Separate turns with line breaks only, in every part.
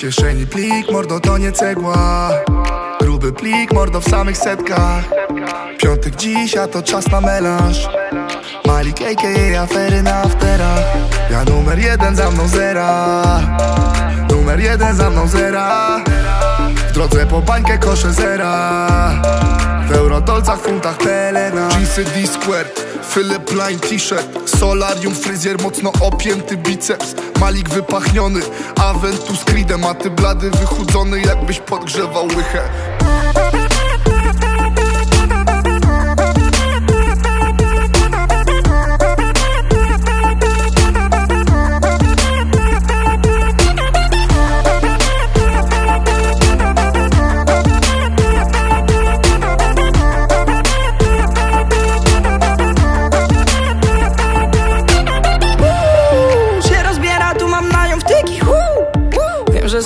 kieszeni plik, mordo to nie cegła. Gruby plik, mordo w samych setkach. Piątek dziś, a to czas na melanż. Malik a.k.a. afery na afterach. Ja numer jeden za mną zera. Numer jeden za mną zera. W drodze po bańkę kosze zera W eurodolcach, funtach, pelena Jeansy D-Square, Philip Line T-shirt. Solarium, fryzjer, mocno opięty biceps. Malik wypachniony, Aventus Creedem A ty blady wychudzony, jakbyś podgrzewał łychę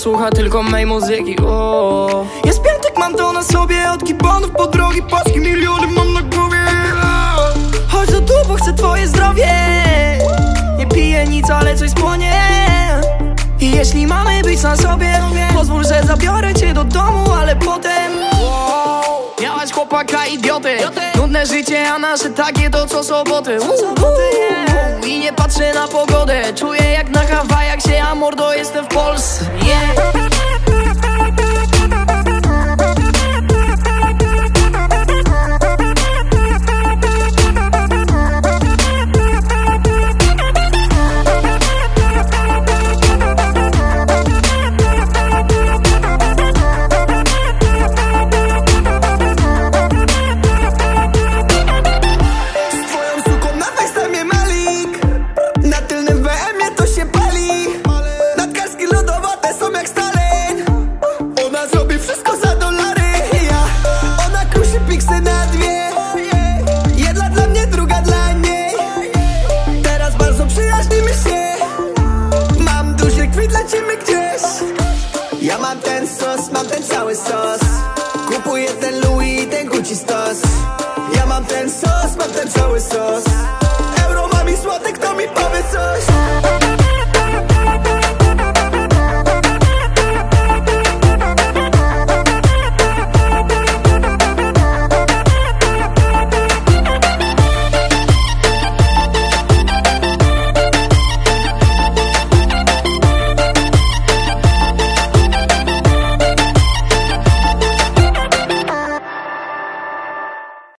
słucha tylko mej muzyki uh. Jest piątek, mam to na sobie Od kibonów po drogi paski Miliony mam na głowie Chodź do tu, bo chcę twoje zdrowie. Nie piję nic, ale coś spłonie. I jeśli mamy być na sobie Pozwól, że zabiorę cię do domu, ale potem. Miałaś chłopaka idioty. Nudne życie, a nasze takie to co soboty. I nie patrzę na pogodę. Czuję jak na Hawajach się, a mordo jestem w Polsce
stos, mam ten cały sos. Kupuję ten Louis i ten Gucci stos Ja mam ten sos, mam ten cały sos.